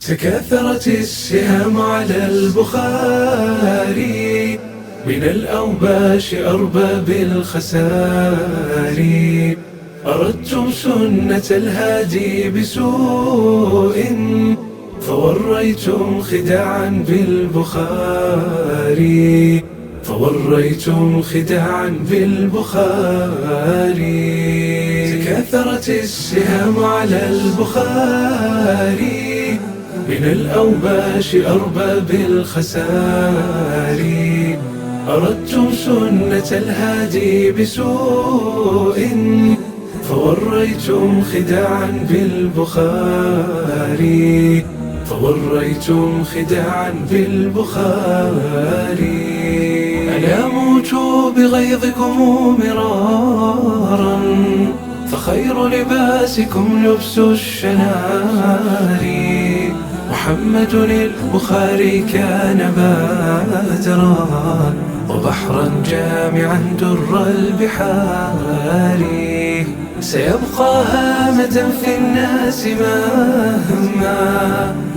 تكاثرت السهام على البخاري. من الأوباش أرباب الخسار أردتم سنة الهادي بسوء فوريتم خداعا بالبخاري. فوريتم خداعا بالبخاري. تكاثرت السهام على البخاري. من الأوباش أرباب الخسار أردتم سنة الهادي بسوء فوريتم خداعا بالبخاري فوريتم خداعا بالبخاري ألا موتوا بغيظكم مرارا فخير لباسكم لبس الشنار. محمد البخاري كان بادرا وبحرا جامعا در البحار. سيبقى هامة في الناس مهما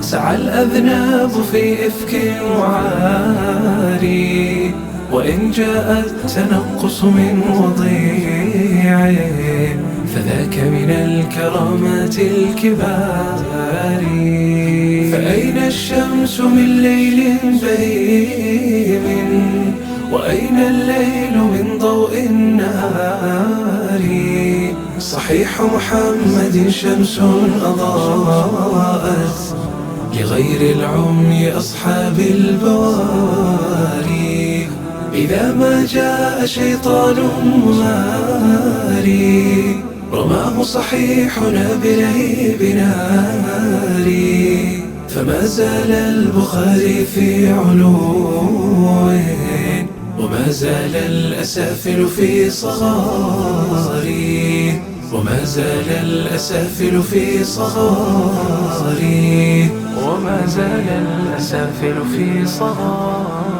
سعى الأذناب في إفك وعاري وإن جاء التنقص من وضيع فذاك من الكرامات الكبار. فأين الشمس من ليل بهيم وأين الليل من ضوء النهار؟ صحيح محمد شمس أضاءت لغير العمي أصحاب البواري إذا ما جاء شيطان ماري رماه صحيحنا بلهيب ناري فما زال البخاري في علو وما زال الأسافل في صغاري وما زال الأسافل في صغاري وما زال الأسافل في صغاري.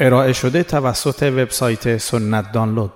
ارائه شده توسط وبسایت سنت دانلود.